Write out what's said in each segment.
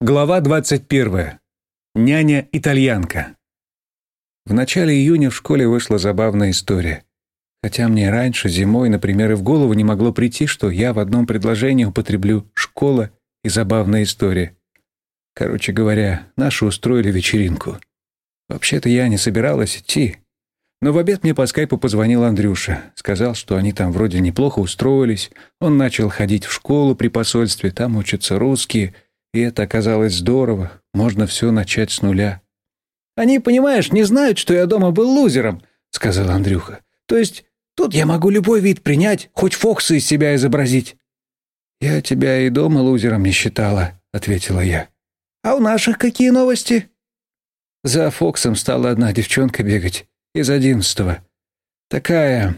Глава 21. Няня-итальянка. В начале июня в школе вышла забавная история. Хотя мне раньше, зимой, например, и в голову не могло прийти, что я в одном предложении употреблю «школа» и «забавная история». Короче говоря, наши устроили вечеринку. Вообще-то я не собиралась идти. Но в обед мне по скайпу позвонил Андрюша. Сказал, что они там вроде неплохо устроились. Он начал ходить в школу при посольстве, там учатся русские — и это оказалось здорово. Можно все начать с нуля. «Они, понимаешь, не знают, что я дома был лузером», — сказал Андрюха. «То есть тут я могу любой вид принять, хоть Фокса из себя изобразить». «Я тебя и дома лузером не считала», — ответила я. «А у наших какие новости?» За Фоксом стала одна девчонка бегать. Из одиннадцатого. Такая...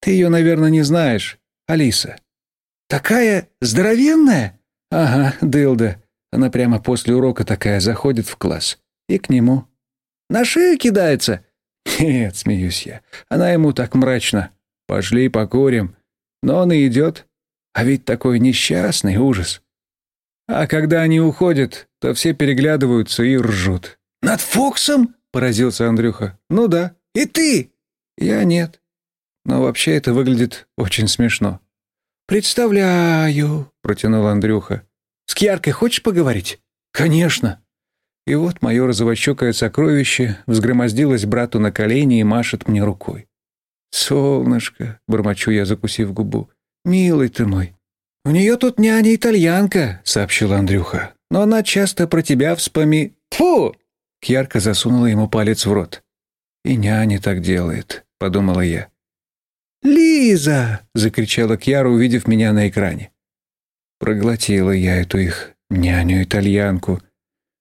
Ты ее, наверное, не знаешь. Алиса. «Такая здоровенная?» «Ага, дылда. Она прямо после урока такая заходит в класс. И к нему». «На шею кидается?» «Нет», — смеюсь я. Она ему так мрачно. «Пошли покурим». Но он и идет. А ведь такой несчастный ужас. А когда они уходят, то все переглядываются и ржут. «Над Фоксом?» — поразился Андрюха. «Ну да». «И ты?» «Я нет. Но вообще это выглядит очень смешно». «Представляю», — протянул Андрюха. «С Кьяркой хочешь поговорить?» «Конечно». И вот мое розовощекое сокровище взгромоздилось брату на колени и машет мне рукой. «Солнышко», — бормочу я, закусив губу, — «милый ты мой». «У нее тут няня-итальянка», — сообщил Андрюха. «Но она часто про тебя вспоми...» «Тьфу!» Кьярка засунула ему палец в рот. «И няня так делает», — подумала я. «Лиза!» — закричала Кьяра, увидев меня на экране. Проглотила я эту их няню-итальянку.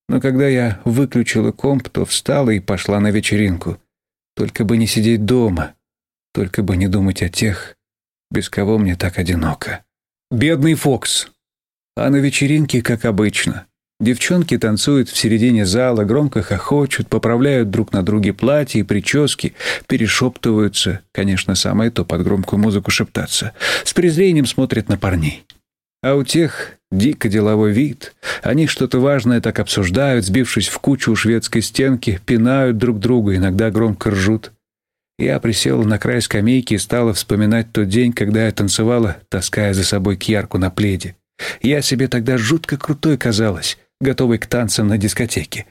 Но когда я выключила комп, то встала и пошла на вечеринку. Только бы не сидеть дома, только бы не думать о тех, без кого мне так одиноко. Бедный Фокс. А на вечеринке, как обычно, Девчонки танцуют в середине зала, громко хохочут, поправляют друг на друге платья и прически, перешептываются, конечно, самое то под громкую музыку шептаться, с презрением смотрят на парней. А у тех дико деловой вид. Они что-то важное так обсуждают, сбившись в кучу у шведской стенки, пинают друг друга, иногда громко ржут. Я присела на край скамейки и стала вспоминать тот день, когда я танцевала, таская за собой кьярку на пледе. Я себе тогда жутко крутой казалась готовый к танцам на дискотеке.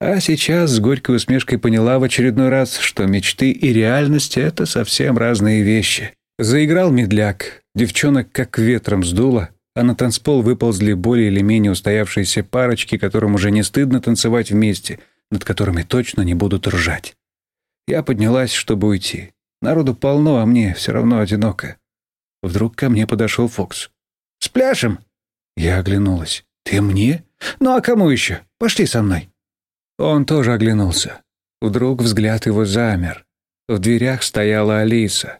А сейчас с горькой усмешкой поняла в очередной раз, что мечты и реальность — это совсем разные вещи. Заиграл медляк, девчонок как ветром сдуло, а на танцпол выползли более или менее устоявшиеся парочки, которым уже не стыдно танцевать вместе, над которыми точно не будут ржать. Я поднялась, чтобы уйти. Народу полно, а мне все равно одиноко. Вдруг ко мне подошел Фокс. «Спляшем?» Я оглянулась. «Ты мне?» «Ну а кому еще? Пошли со мной». Он тоже оглянулся. Вдруг взгляд его замер. В дверях стояла Алиса.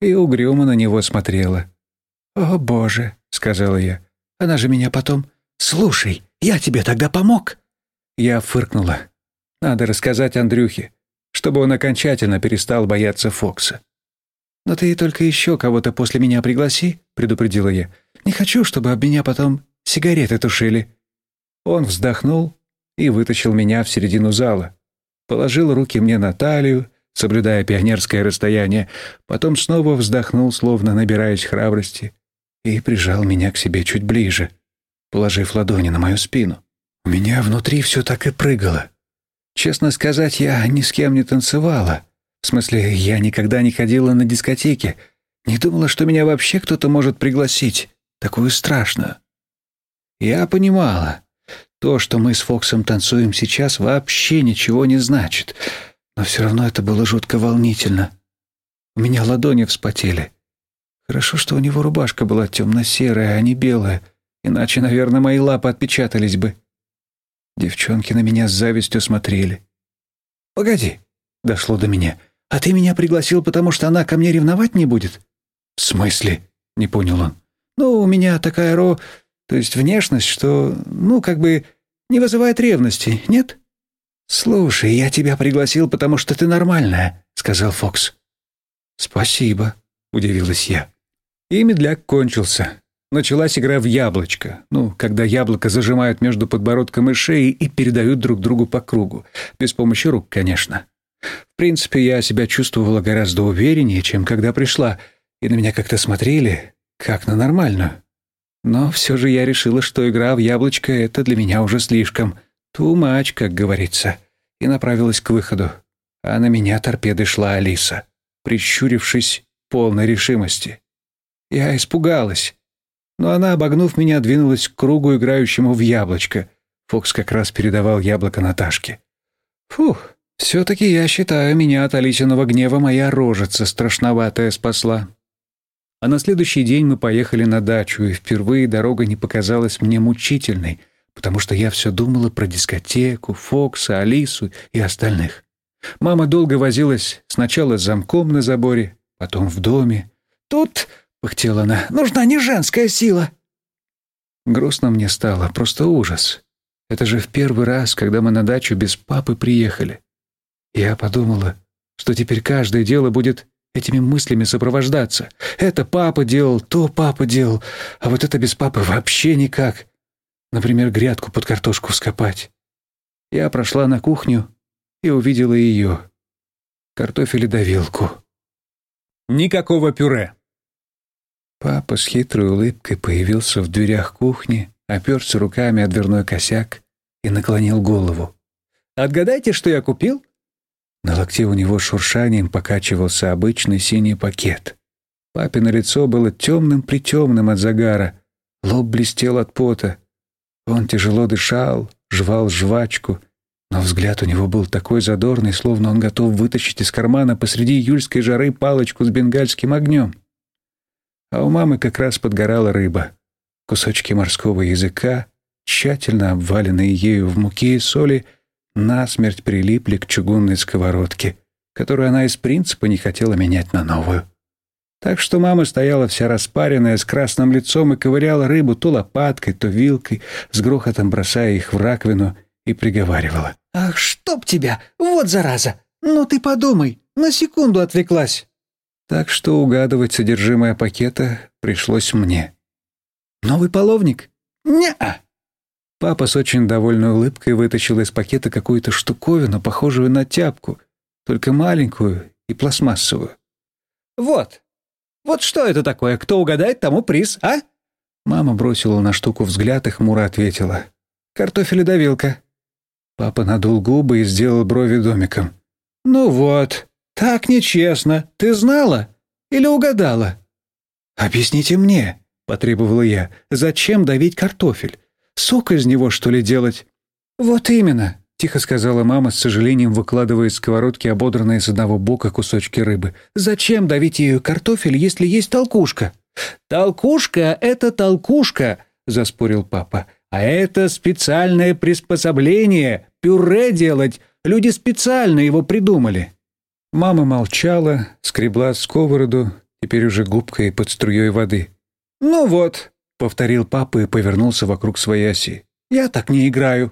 И угрюмо на него смотрела. «О, Боже!» — сказала я. «Она же меня потом...» «Слушай, я тебе тогда помог!» Я фыркнула. Надо рассказать Андрюхе, чтобы он окончательно перестал бояться Фокса. «Но ты только еще кого-то после меня пригласи», — предупредила я. «Не хочу, чтобы об меня потом сигареты тушили». Он вздохнул и вытащил меня в середину зала. Положил руки мне на талию, соблюдая пионерское расстояние, потом снова вздохнул, словно набираясь храбрости, и прижал меня к себе чуть ближе, положив ладони на мою спину. У меня внутри все так и прыгало. Честно сказать, я ни с кем не танцевала. В смысле, я никогда не ходила на дискотеки, не думала, что меня вообще кто-то может пригласить, такую страшную. Я понимала, то, что мы с Фоксом танцуем сейчас, вообще ничего не значит. Но все равно это было жутко волнительно. У меня ладони вспотели. Хорошо, что у него рубашка была темно-серая, а не белая. Иначе, наверное, мои лапы отпечатались бы. Девчонки на меня с завистью смотрели. «Погоди», — дошло до меня. «А ты меня пригласил, потому что она ко мне ревновать не будет?» «В смысле?» — не понял он. «Ну, у меня такая ро... То есть внешность, что, ну, как бы не вызывает ревности, нет? «Слушай, я тебя пригласил, потому что ты нормальная», — сказал Фокс. «Спасибо», — удивилась я. И медляк кончился. Началась игра в яблочко. Ну, когда яблоко зажимают между подбородком и шеей и передают друг другу по кругу. Без помощи рук, конечно. В принципе, я себя чувствовала гораздо увереннее, чем когда пришла, и на меня как-то смотрели, как на нормальную. Но все же я решила, что игра в яблочко — это для меня уже слишком. Much, как говорится. И направилась к выходу. А на меня торпедой шла Алиса, прищурившись полной решимости. Я испугалась. Но она, обогнув меня, двинулась к кругу, играющему в яблочко. Фокс как раз передавал яблоко Наташке. Фух, все-таки я считаю, меня от Алисиного гнева моя рожица страшноватая спасла. А на следующий день мы поехали на дачу, и впервые дорога не показалась мне мучительной, потому что я все думала про дискотеку, Фокса, Алису и остальных. Мама долго возилась сначала с замком на заборе, потом в доме. «Тут, — пыхтела она, — нужна не женская сила». Грустно мне стало, просто ужас. Это же в первый раз, когда мы на дачу без папы приехали. Я подумала, что теперь каждое дело будет этими мыслями сопровождаться. Это папа делал, то папа делал, а вот это без папы вообще никак. Например, грядку под картошку вскопать. Я прошла на кухню и увидела ее. Картофеледовилку. Никакого пюре. Папа с хитрой улыбкой появился в дверях кухни, оперся руками о дверной косяк и наклонил голову. «Отгадайте, что я купил?» На локте у него шуршанием покачивался обычный синий пакет. Папино лицо было темным-притемным от загара, лоб блестел от пота. Он тяжело дышал, жевал жвачку, но взгляд у него был такой задорный, словно он готов вытащить из кармана посреди июльской жары палочку с бенгальским огнем. А у мамы как раз подгорала рыба. Кусочки морского языка, тщательно обваленные ею в муке и соли — насмерть прилипли к чугунной сковородке, которую она из принципа не хотела менять на новую. Так что мама стояла вся распаренная, с красным лицом и ковыряла рыбу то лопаткой, то вилкой, с грохотом бросая их в раковину, и приговаривала. «Ах, чтоб тебя! Вот зараза! Ну ты подумай, на секунду отвлеклась!» Так что угадывать содержимое пакета пришлось мне. «Новый половник?» «Не-а!» Папа с очень довольной улыбкой вытащил из пакета какую-то штуковину, похожую на тяпку, только маленькую и пластмассовую. «Вот! Вот что это такое? Кто угадает, тому приз, а?» Мама бросила на штуку взгляд и хмуро ответила. «Картофеледовилка». Папа надул губы и сделал брови домиком. «Ну вот, так нечестно. Ты знала? Или угадала?» «Объясните мне», — потребовала я, — «зачем давить картофель? Сок из него, что ли, делать?» «Вот именно», — тихо сказала мама, с сожалением выкладывая из сковородки ободранные с одного бока кусочки рыбы. «Зачем давить ею картофель, если есть толкушка?» «Толкушка — это толкушка», — заспорил папа. «А это специальное приспособление. Пюре делать. Люди специально его придумали». Мама молчала, скребла сковороду, теперь уже губкой под струей воды. «Ну вот, повторил папа и повернулся вокруг своей оси. «Я так не играю».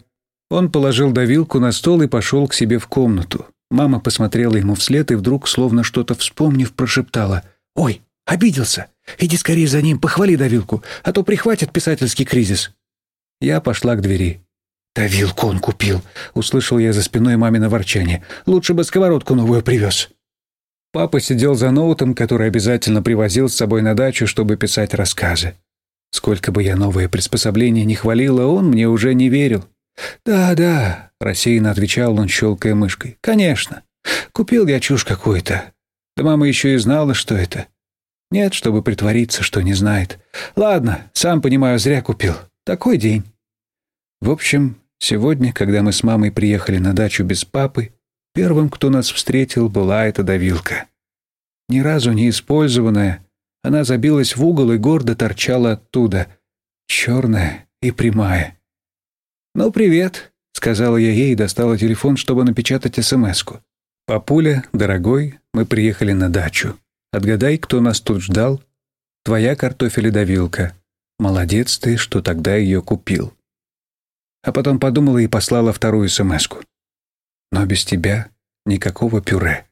Он положил давилку на стол и пошел к себе в комнату. Мама посмотрела ему вслед и вдруг, словно что-то вспомнив, прошептала. «Ой, обиделся! Иди скорее за ним, похвали давилку, а то прихватит писательский кризис». Я пошла к двери. «Давилку он купил», — услышал я за спиной мамино ворчание. «Лучше бы сковородку новую привез». Папа сидел за ноутом, который обязательно привозил с собой на дачу, чтобы писать рассказы. Сколько бы я новое приспособление не хвалила, он мне уже не верил. «Да, да», — рассеянно отвечал он, щелкая мышкой. «Конечно. Купил я чушь какую-то. Да мама еще и знала, что это. Нет, чтобы притвориться, что не знает. Ладно, сам понимаю, зря купил. Такой день». В общем, сегодня, когда мы с мамой приехали на дачу без папы, первым, кто нас встретил, была эта давилка. Ни разу не использованная, она забилась в угол и гордо торчала оттуда, черная и прямая. «Ну, привет», — сказала я ей и достала телефон, чтобы напечатать СМС-ку. «Папуля, дорогой, мы приехали на дачу. Отгадай, кто нас тут ждал? Твоя картофеледовилка. Молодец ты, что тогда ее купил». А потом подумала и послала вторую СМС-ку. «Но без тебя никакого пюре».